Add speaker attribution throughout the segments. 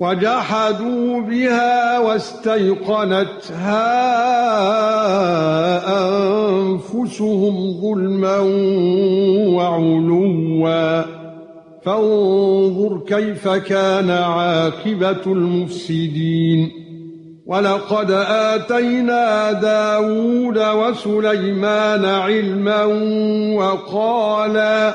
Speaker 1: وَجَحَدُوا بِهَا وَاسْتَيْقَنَتْهَا أَنفُسُهُمْ ظُلْمًا وَعُلُوًّا. فَانظُرْ كَيْفَ كَانَ عَاقِبَةُ الْمُفْسِدِينَ. وَلَقَدْ آتَيْنَا دَاوُودَ وَسُلَيْمَانَ عِلْمًا وَقَالَا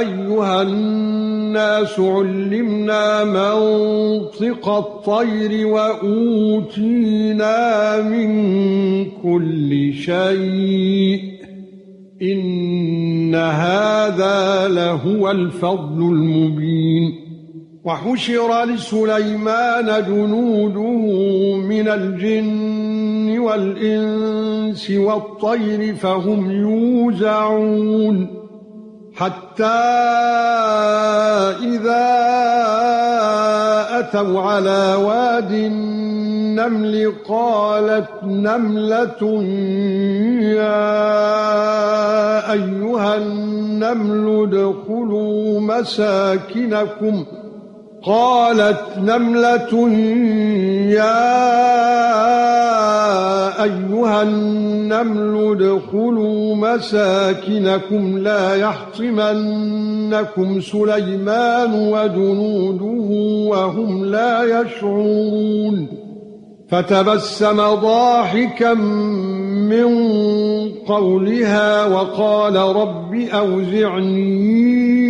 Speaker 1: أَيُّهَا النَّاسُ عُلِّمْنَا مَنطِقَ الطَّيْرِ وَأُوتِينَا مِن كُلِّ شَيْءٍ إِنَّ هَذَا لَهُوَ الْفَضْلُ الْمُبِينُ وَحُشِرَ لِسُلَيْمَانَ جُنُودُهُ مِنَ الْجِنِّ وَالْإِنسِ وَالطَّيْرِ فَهُمْ يُوزَعُونَ حَتَّى إِذَا أَتَوْا عَلَى وَادِ النَّمْلِ قَالَتْ نَمْلَةٌ يَا أَيُّهَا النَّمْلُ ادْخُلُوا مَسَاكِنَكُمْ قالت نملة يا أيها النمل ادخلوا مساكنكم لا يحطمنكم سليمان وجنوده وهم لا يشعرون. فتبسم ضاحكا من قولها وقال رب أوزعني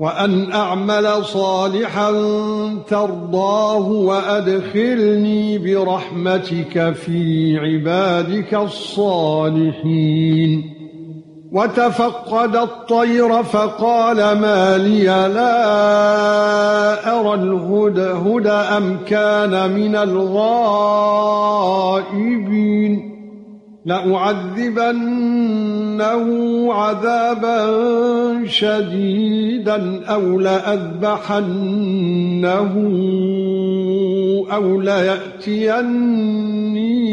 Speaker 1: وأن أعمل صالحا ترضاه وأدخلني برحمتك في عبادك الصالحين. وتفقد الطير فقال ما لي لا أرى الهدى أم كان من الغائبين. لأعذبنه عذابا شديدا أو لأذبحنه أو ليأتيني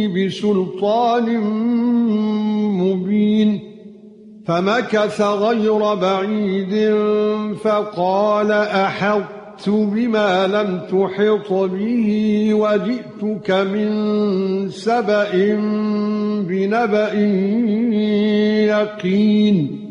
Speaker 1: بسلطان مبين. فمكث غير بعيد فقال أحط أَحَطتُ بِمَا لَمْ تُحِطْ بِهِ وَجِئْتُكَ مِنْ سَبَإٍ بِنَبَإٍ يَقِينٍ.